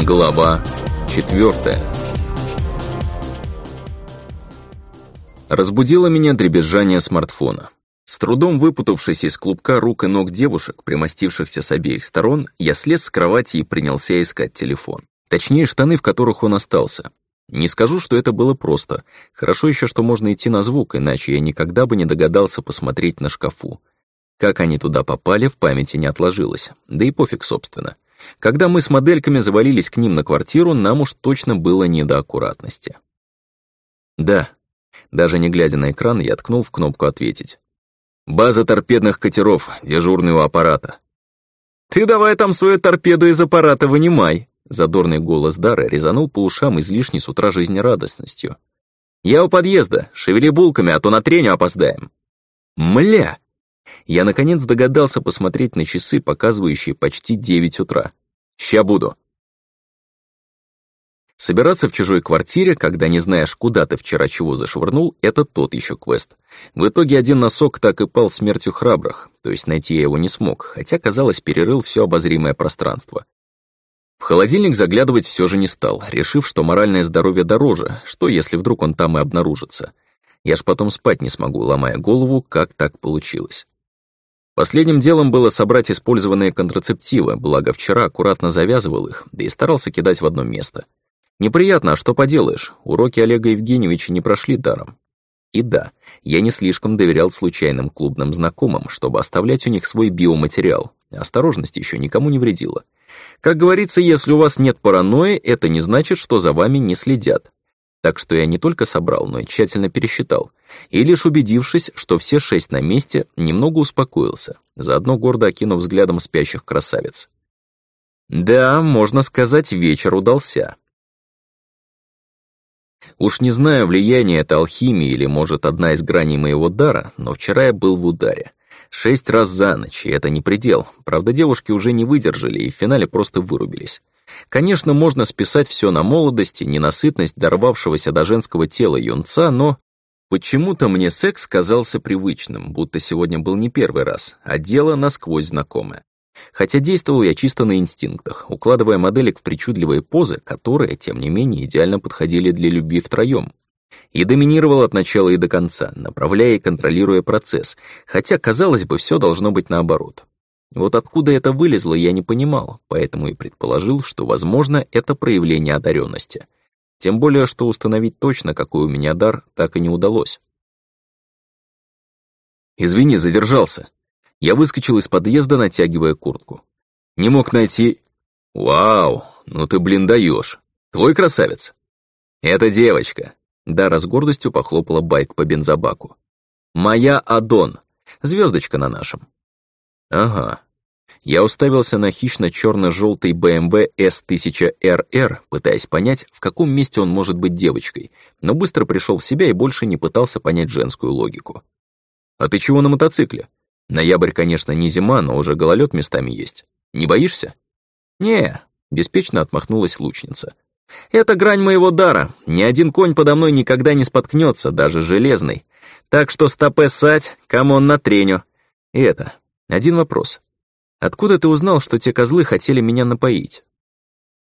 Глава четвертая. Разбудило меня дребезжание смартфона. С трудом выпутавшись из клубка рук и ног девушек, примостившихся с обеих сторон, я слез с кровати и принялся искать телефон. Точнее, штаны, в которых он остался. Не скажу, что это было просто. Хорошо еще, что можно идти на звук, иначе я никогда бы не догадался посмотреть на шкафу. Как они туда попали, в памяти не отложилось. Да и пофиг, собственно. Когда мы с модельками завалились к ним на квартиру, нам уж точно было не до аккуратности. Да. Даже не глядя на экран, я ткнул в кнопку «Ответить». «База торпедных катеров, дежурный у аппарата». «Ты давай там свою торпеду из аппарата вынимай», Задорный голос Дары резанул по ушам излишней с утра жизнерадостностью. «Я у подъезда, шевели булками, а то на треню опоздаем». «Мля!» Я, наконец, догадался посмотреть на часы, показывающие почти девять утра. «Ща буду». Собираться в чужой квартире, когда не знаешь, куда ты вчера чего зашвырнул, это тот еще квест. В итоге один носок так и пал смертью храбрых, то есть найти я его не смог, хотя, казалось, перерыл все обозримое пространство. В холодильник заглядывать все же не стал, решив, что моральное здоровье дороже, что если вдруг он там и обнаружится. Я ж потом спать не смогу, ломая голову, как так получилось. Последним делом было собрать использованные контрацептивы, благо вчера аккуратно завязывал их, да и старался кидать в одно место. Неприятно, а что поделаешь, уроки Олега Евгеньевича не прошли даром. И да, я не слишком доверял случайным клубным знакомым, чтобы оставлять у них свой биоматериал. Осторожность еще никому не вредила. Как говорится, если у вас нет паранойи, это не значит, что за вами не следят. Так что я не только собрал, но и тщательно пересчитал. И лишь убедившись, что все шесть на месте, немного успокоился, заодно гордо окинув взглядом спящих красавиц. Да, можно сказать, вечер удался. Уж не знаю, влияние это алхимии или, может, одна из граней моего дара, но вчера я был в ударе. Шесть раз за ночь, и это не предел. Правда, девушки уже не выдержали и в финале просто вырубились. Конечно, можно списать все на молодость и ненасытность дорвавшегося до женского тела юнца, но почему-то мне секс казался привычным, будто сегодня был не первый раз, а дело насквозь знакомое. Хотя действовал я чисто на инстинктах, укладывая моделек в причудливые позы, которые, тем не менее, идеально подходили для любви втроем. И доминировал от начала и до конца, направляя и контролируя процесс, хотя, казалось бы, все должно быть наоборот. Вот откуда это вылезло, я не понимал, поэтому и предположил, что, возможно, это проявление одаренности. Тем более, что установить точно, какой у меня дар, так и не удалось. «Извини, задержался». Я выскочил из подъезда, натягивая куртку. «Не мог найти...» «Вау, ну ты, блин, даешь. Твой красавец?» «Это девочка. Дара с гордостью похлопала байк по бензобаку. «Моя Адон. Звездочка на нашем». «Ага». Я уставился на хищно черно желтый BMW S1000RR, пытаясь понять, в каком месте он может быть девочкой, но быстро пришел в себя и больше не пытался понять женскую логику. «А ты чего на мотоцикле? Ноябрь, конечно, не зима, но уже гололед местами есть. Не боишься?» «Не», — беспечно отмахнулась лучница. Это грань моего дара. Ни один конь подо мной никогда не споткнется, даже железный. Так что стопэ ссать, come on на треню. И это, один вопрос. Откуда ты узнал, что те козлы хотели меня напоить?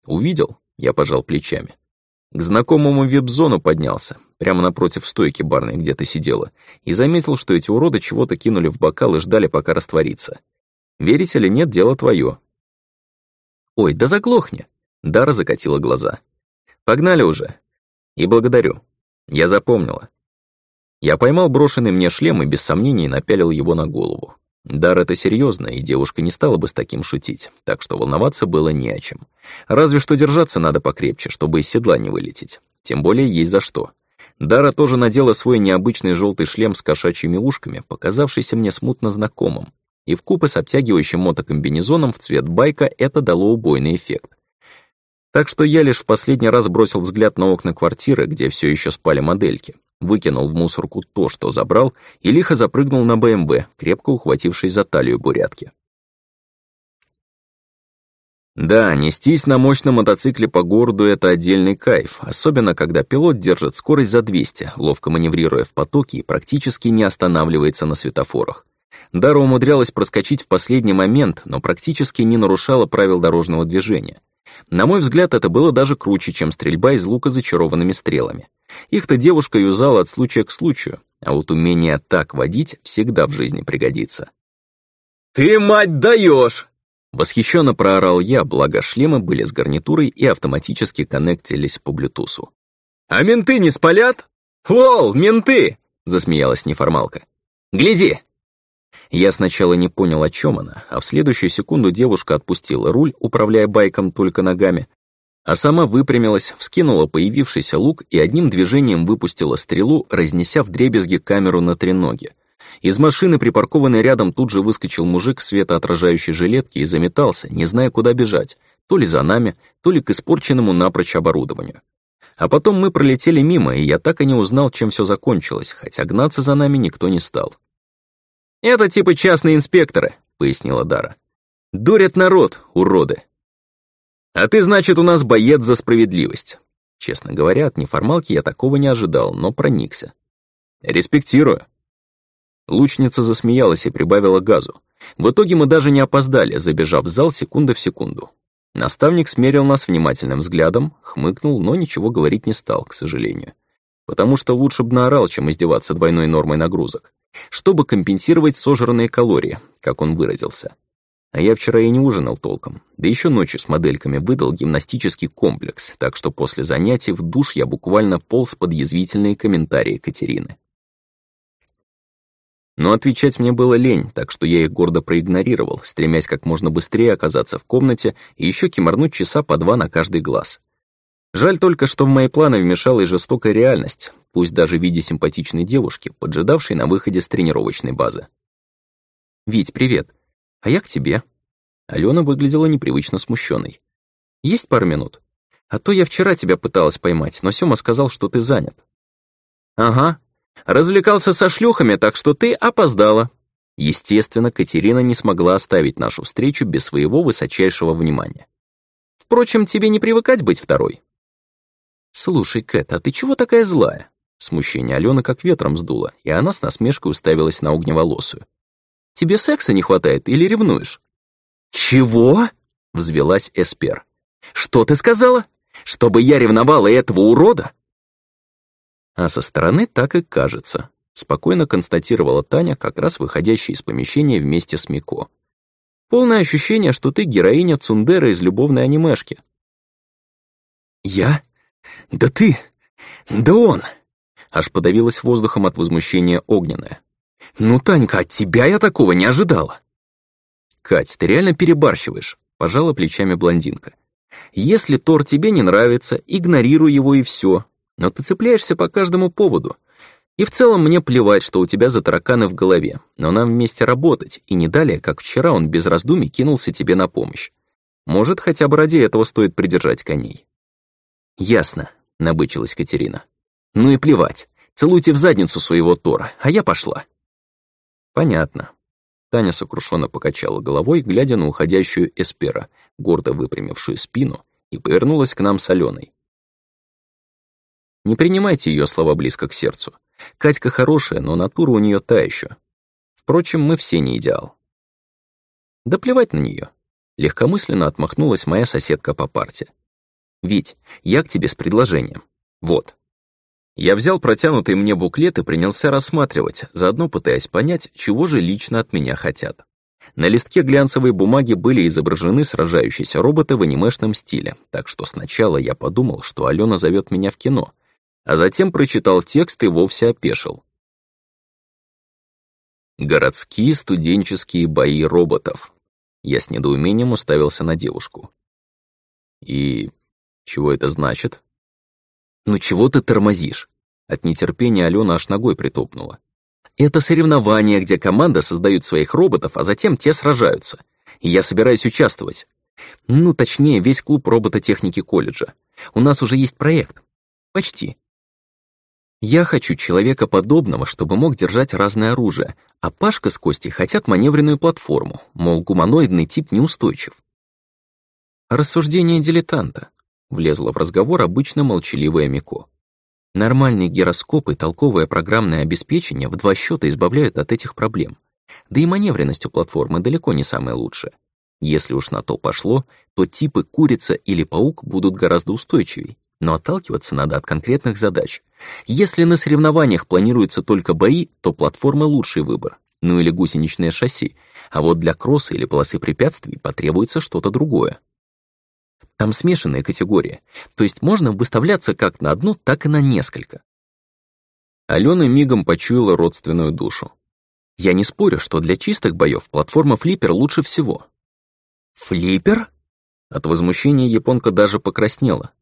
Увидел, я пожал плечами. К знакомому вип-зону поднялся, прямо напротив стойки барной, где ты сидела, и заметил, что эти уроды чего-то кинули в бокал и ждали, пока растворится. Верить или нет, дело твое. Ой, да заглохни. Дара закатила глаза. Погнали уже. И благодарю. Я запомнила. Я поймал брошенный мне шлем и без сомнений напялил его на голову. Дар это серьезно, и девушка не стала бы с таким шутить, так что волноваться было не о чем. Разве что держаться надо покрепче, чтобы из седла не вылететь. Тем более есть за что. Дара тоже надела свой необычный желтый шлем с кошачьими ушками, показавшийся мне смутно знакомым. И вкупе с обтягивающим мотокомбинезоном в цвет байка это дало убойный эффект. Так что я лишь в последний раз бросил взгляд на окна квартиры, где все еще спали модельки, выкинул в мусорку то, что забрал, и лихо запрыгнул на БМВ, крепко ухватившись за талию бурятки. Да, нестись на мощном мотоцикле по городу — это отдельный кайф, особенно когда пилот держит скорость за 200, ловко маневрируя в потоке и практически не останавливается на светофорах. Дара умудрялась проскочить в последний момент, но практически не нарушала правил дорожного движения. На мой взгляд, это было даже круче, чем стрельба из лука зачарованными стрелами. Их-то девушка юзала от случая к случаю, а вот умение так водить всегда в жизни пригодится. «Ты, мать, даешь! Восхищенно проорал я, благо шлемы были с гарнитурой и автоматически коннектились по блютусу. «А менты не спалят?» «Лол, менты!» — засмеялась неформалка. «Гляди!» Я сначала не понял, о чем она, а в следующую секунду девушка отпустила руль, управляя байком только ногами, а сама выпрямилась, вскинула появившийся лук и одним движением выпустила стрелу, разнеся вдребезги камеру на треноге. Из машины, припаркованной рядом, тут же выскочил мужик в светоотражающей жилетке и заметался, не зная, куда бежать, то ли за нами, то ли к испорченному напрочь оборудованию. А потом мы пролетели мимо, и я так и не узнал, чем все закончилось, хотя гнаться за нами никто не стал. «Это типа частные инспекторы», — пояснила Дара. «Дурят народ, уроды». «А ты, значит, у нас боец за справедливость». Честно говоря, от неформалки я такого не ожидал, но проникся. «Респектирую». Лучница засмеялась и прибавила газу. В итоге мы даже не опоздали, забежав в зал секунда в секунду. Наставник смерил нас внимательным взглядом, хмыкнул, но ничего говорить не стал, к сожалению. Потому что лучше бы наорал, чем издеваться двойной нормой нагрузок. Чтобы компенсировать сожранные калории, как он выразился. А я вчера и не ужинал толком. Да еще ночью с модельками выдал гимнастический комплекс, так что после занятий в душ я буквально полз под язвительные комментарии Катерины. Но отвечать мне было лень, так что я их гордо проигнорировал, стремясь как можно быстрее оказаться в комнате и еще киморнуть часа по два на каждый глаз. Жаль только, что в мои планы вмешалась жестокая реальность, пусть даже в виде симпатичной девушки, поджидавшей на выходе с тренировочной базы. «Вить, привет. А я к тебе». Алена выглядела непривычно смущенной. «Есть пару минут? А то я вчера тебя пыталась поймать, но Сёма сказал, что ты занят». «Ага, Развлекался со шлюхами, так что ты опоздала». Естественно, Катерина не смогла оставить нашу встречу без своего высочайшего внимания. «Впрочем, тебе не привыкать быть второй». «Слушай, Кэт, а ты чего такая злая?» Смущение Алены как ветром сдуло, и она с насмешкой уставилась на огневолосую. «Тебе секса не хватает или ревнуешь?» «Чего?» — взвелась Эспер. «Что ты сказала? Чтобы я ревновала этого урода? А со стороны так и кажется, спокойно констатировала Таня, как раз выходящая из помещения вместе с Мико. Полное ощущение, что ты героиня Цундера из любовной анимешки. «Я? Да ты! Да он!» Аж подавилась воздухом от возмущения огненная. «Ну, Танька, от тебя я такого не ожидала!» «Кать, ты реально перебарщиваешь», — пожала плечами блондинка. «Если Тор тебе не нравится, игнорируй его и все, но ты цепляешься по каждому поводу. И в целом мне плевать, что у тебя за тараканы в голове, но нам вместе работать, и не далее, как вчера он без раздумий кинулся тебе на помощь. Может, хотя бы ради этого стоит придержать коней». «Ясно», — набычилась Катерина. «Ну и плевать. Целуйте в задницу своего Тора, а я пошла». «Понятно». Таня сокрушенно покачала головой, глядя на уходящую Эспера, гордо выпрямившую спину, и повернулась к нам с Аленой. Не принимайте ее слова близко к сердцу. Катька хорошая, но натура у нее та еще. Впрочем, мы все не идеал. Да плевать на нее. Легкомысленно отмахнулась моя соседка по парте. «Вить, я к тебе с предложением. Вот». Я взял протянутый мне буклет и принялся рассматривать, заодно пытаясь понять, чего же лично от меня хотят. На листке глянцевой бумаги были изображены сражающиеся роботы в анимешном стиле, так что сначала я подумал, что Алена зовет меня в кино, а затем прочитал текст и вовсе опешил. Городские студенческие бои роботов. Я с недоумением уставился на девушку. И чего это значит? Ну чего ты тормозишь? От нетерпения Алена аж ногой притопнула. Это соревнование, где команда создают своих роботов, а затем те сражаются. И я собираюсь участвовать. Ну, точнее, весь клуб робототехники колледжа. У нас уже есть проект. Почти. Я хочу человека подобного, чтобы мог держать разное оружие, а Пашка с Костей хотят маневренную платформу, мол, гуманоидный тип неустойчив. Рассуждение дилетанта. Влезла в разговор обычно молчаливая Мико. Нормальный гироскоп и толковое программное обеспечение в два счета избавляют от этих проблем. Да и маневренность у платформы далеко не самая лучшая. Если уж на то пошло, то типы курица или паук будут гораздо устойчивее. Но отталкиваться надо от конкретных задач. Если на соревнованиях планируются только бои, то платформа — лучший выбор. Ну или гусеничное шасси. А вот для кросса или полосы препятствий потребуется что-то другое. Там смешанная категория, то есть можно выставляться как на одну, так и на несколько. Алена мигом почуяла родственную душу. Я не спорю, что для чистых боев платформа флиппер лучше всего. Флиппер? От возмущения японка даже покраснела.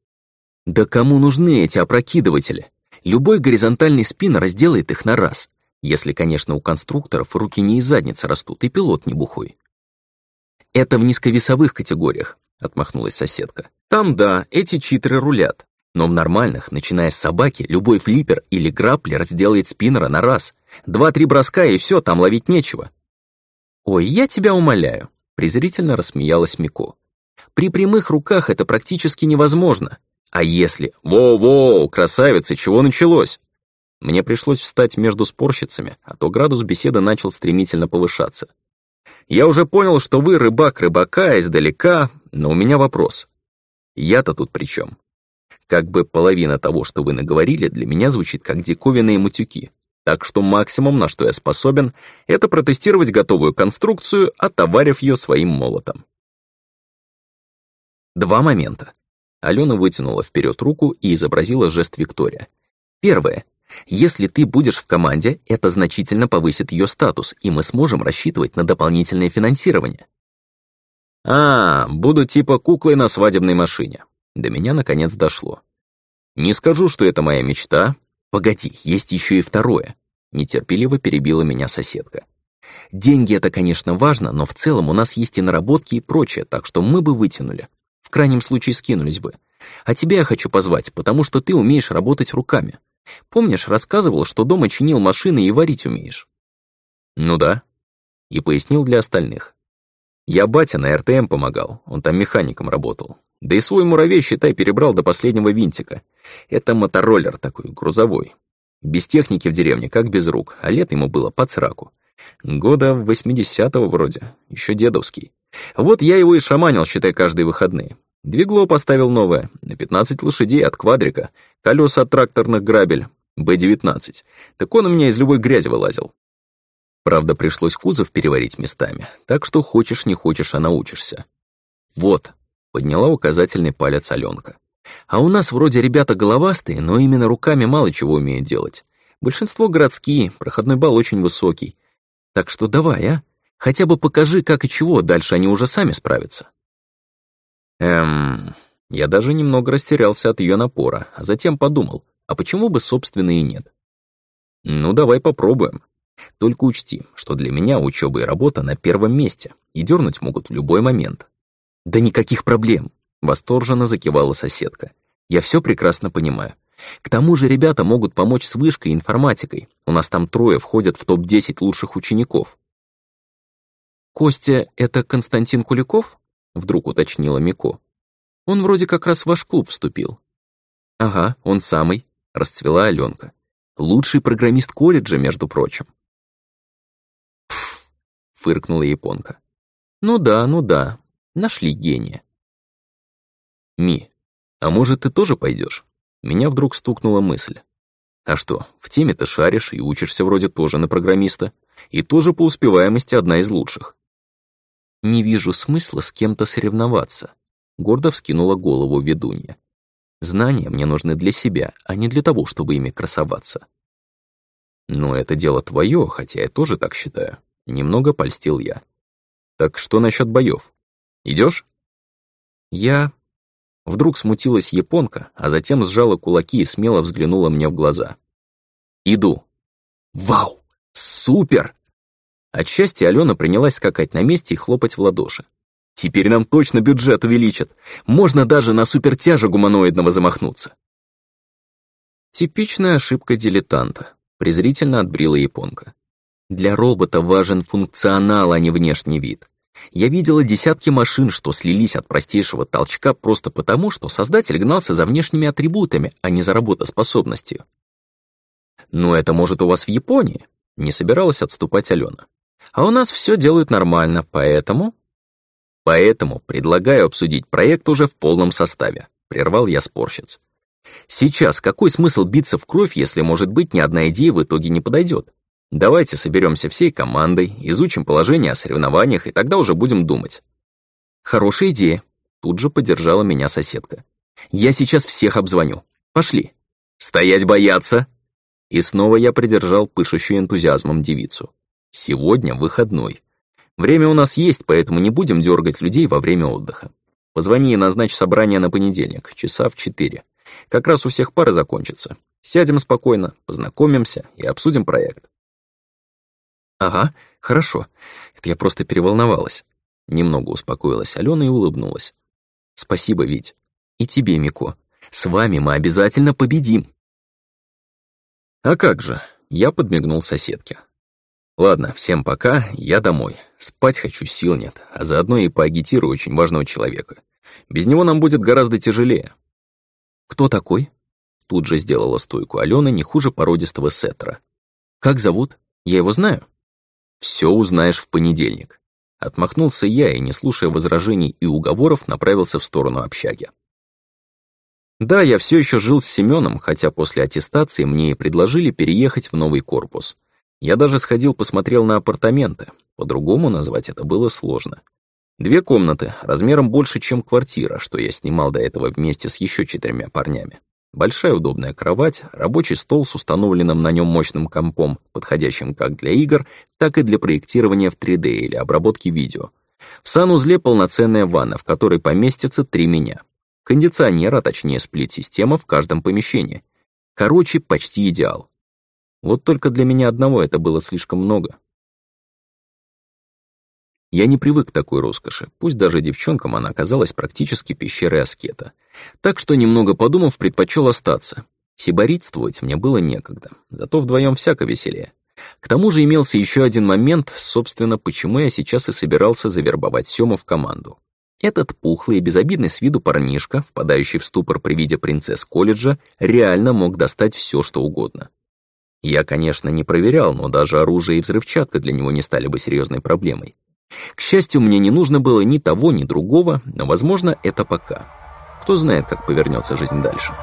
Да кому нужны эти опрокидыватели? Любой горизонтальный спин разделает их на раз. Если, конечно, у конструкторов руки не из задницы растут, и пилот не бухой. Это в низковесовых категориях, отмахнулась соседка. Там, да, эти читеры рулят. Но в нормальных, начиная с собаки, любой флиппер или грапплер сделает спиннера на раз. Два-три броска, и все, там ловить нечего. «Ой, я тебя умоляю», — презрительно рассмеялась Мико. «При прямых руках это практически невозможно. А если... Воу-воу, красавица, чего началось? Мне пришлось встать между спорщицами, а то градус беседы начал стремительно повышаться. Я уже понял, что вы рыбак рыбака издалека, но у меня вопрос. Я-то тут при чем? Как бы половина того, что вы наговорили, для меня звучит как диковинные мутюки. Так что максимум, на что я способен, это протестировать готовую конструкцию, отоварив ее своим молотом. Два момента. Алена вытянула вперед руку и изобразила жест Виктория. Первое. Если ты будешь в команде, это значительно повысит ее статус, и мы сможем рассчитывать на дополнительное финансирование. А, буду типа куклой на свадебной машине. До меня наконец дошло. Не скажу, что это моя мечта. Погоди, есть еще и второе. Нетерпеливо перебила меня соседка. Деньги это, конечно, важно, но в целом у нас есть и наработки и прочее, так что мы бы вытянули. В крайнем случае скинулись бы. А тебя я хочу позвать, потому что ты умеешь работать руками. Помнишь, рассказывал, что дома чинил машины и варить умеешь? Ну да. И пояснил для остальных. Я батя на РТМ помогал, он там механиком работал. Да и свой муравей, считай, перебрал до последнего винтика. Это мотороллер такой, грузовой. Без техники в деревне, как без рук, а лет ему было под сраку. Года 80-го вроде, еще дедовский. Вот я его и шаманил, считай, каждые выходные. Двигло поставил новое, на 15 лошадей от квадрика, колеса от тракторных грабель, Б-19. Так он у меня из любой грязи вылазил. Правда, пришлось кузов переварить местами, так что хочешь не хочешь, а научишься. Вот, подняла указательный палец Аленка. А у нас вроде ребята головастые, но именно руками мало чего умеют делать. Большинство городские, проходной балл очень высокий. Так что давай, а? Хотя бы покажи, как и чего, дальше они уже сами справятся. Эм, я даже немного растерялся от ее напора, а затем подумал, а почему бы, собственно, и нет? Ну, давай попробуем. Только учти, что для меня учеба и работа на первом месте, и дернуть могут в любой момент. Да никаких проблем, восторженно закивала соседка. Я все прекрасно понимаю. К тому же ребята могут помочь с вышкой и информатикой. У нас там трое входят в топ-10 лучших учеников. «Костя — это Константин Куликов?» — вдруг уточнила Мико. «Он вроде как раз в ваш клуб вступил». «Ага, он самый», — расцвела Аленка. «Лучший программист колледжа, между прочим». «Пф», — фыркнула японка. «Ну да, ну да, нашли гения». «Ми, а может, ты тоже пойдешь? Меня вдруг стукнула мысль. А что, в теме ты шаришь и учишься вроде тоже на программиста, и тоже по успеваемости одна из лучших. «Не вижу смысла с кем-то соревноваться», — гордо вскинула голову ведунья. «Знания мне нужны для себя, а не для того, чтобы ими красоваться». «Ну, это дело твое, хотя я тоже так считаю», — немного польстил я. «Так что насчет боев? Идешь? «Я...» Вдруг смутилась японка, а затем сжала кулаки и смело взглянула мне в глаза. «Иду». «Вау! Супер!» От счастья Алена принялась скакать на месте и хлопать в ладоши. «Теперь нам точно бюджет увеличат. Можно даже на супертяжа гуманоидного замахнуться». Типичная ошибка дилетанта, презрительно отбрила японка. Для робота важен функционал, а не внешний вид. Я видела десятки машин, что слились от простейшего толчка просто потому, что создатель гнался за внешними атрибутами, а не за работоспособностью. «Ну, это может у вас в Японии?» Не собиралась отступать Алена. А у нас все делают нормально, поэтому... Поэтому предлагаю обсудить проект уже в полном составе, прервал я спорщиц. Сейчас какой смысл биться в кровь, если, может быть, ни одна идея в итоге не подойдет? Давайте соберемся всей командой, изучим положение о соревнованиях, и тогда уже будем думать. Хорошая идея, тут же поддержала меня соседка. Я сейчас всех обзвоню. Пошли. Стоять бояться. И снова я придержал пышущую энтузиазмом девицу. Сегодня выходной. Время у нас есть, поэтому не будем дергать людей во время отдыха. Позвони и назначь собрание на понедельник, часа в четыре. Как раз у всех пары закончится. Сядем спокойно, познакомимся и обсудим проект. Ага, хорошо. Это я просто переволновалась. Немного успокоилась Алена и улыбнулась. Спасибо, Вить. И тебе, Мико. С вами мы обязательно победим. А как же? Я подмигнул соседке. Ладно, всем пока, я домой. Спать хочу, сил нет, а заодно и поагитирую очень важного человека. Без него нам будет гораздо тяжелее. Кто такой? Тут же сделала стойку Алена не хуже породистого сеттера. Как зовут? Я его знаю. Все узнаешь в понедельник. Отмахнулся я и, не слушая возражений и уговоров, направился в сторону общаги. Да, я все еще жил с Семеном, хотя после аттестации мне и предложили переехать в новый корпус. Я даже сходил посмотрел на апартаменты. По-другому назвать это было сложно. Две комнаты, размером больше, чем квартира, что я снимал до этого вместе с еще четырьмя парнями. Большая удобная кровать, рабочий стол с установленным на нем мощным компом, подходящим как для игр, так и для проектирования в 3D или обработки видео. В санузле полноценная ванна, в которой поместится три меня. Кондиционер, а точнее сплит-система в каждом помещении. Короче, почти идеал. Вот только для меня одного это было слишком много. Я не привык к такой роскоши, пусть даже девчонкам она казалась практически пещерой аскета. Так что, немного подумав, предпочел остаться. Сиборитствовать мне было некогда, зато вдвоем всяко веселее. К тому же имелся еще один момент, собственно, почему я сейчас и собирался завербовать Сему в команду. Этот пухлый и безобидный с виду парнишка, впадающий в ступор при виде принцесс колледжа, реально мог достать все, что угодно. Я, конечно, не проверял, но даже оружие и взрывчатка для него не стали бы серьезной проблемой. К счастью, мне не нужно было ни того, ни другого, но, возможно, это пока. Кто знает, как повернется жизнь дальше.